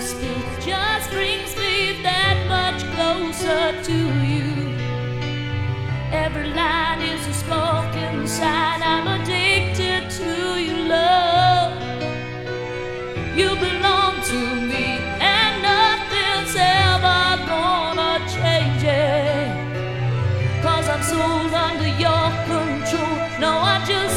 speak just brings me that much closer to you. Every line is a spoken sign. I'm addicted to your love. You belong to me, and nothing's ever gonna change it. Cause I'm sold under your control. No, I just